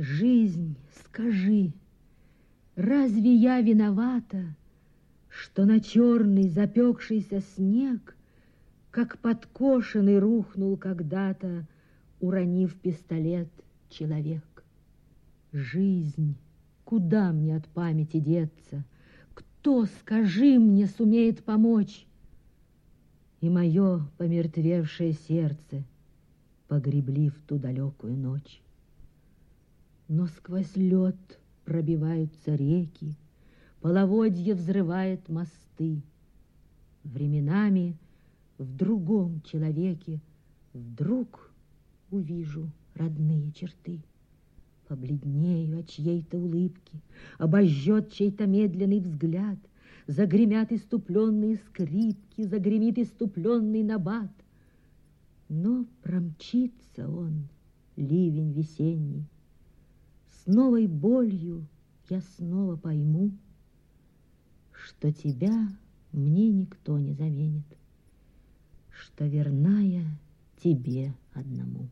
Жизнь, скажи, разве я виновата, Что на черный запекшийся снег, Как подкошенный рухнул когда-то, Уронив пистолет, человек? Жизнь, куда мне от памяти деться? Кто, скажи мне, сумеет помочь? И мое помертвевшее сердце Погребли в ту далекую ночь. Но сквозь лед пробиваются реки, Половодье взрывает мосты. Временами в другом человеке Вдруг увижу родные черты. Побледнею от чьей-то улыбки, Обожжет чей-то медленный взгляд, Загремят иступленные скрипки, Загремит иступленный набат. Но промчится он, ливень весенний, новой болью я снова пойму, Что тебя мне никто не заменит, Что верная тебе одному.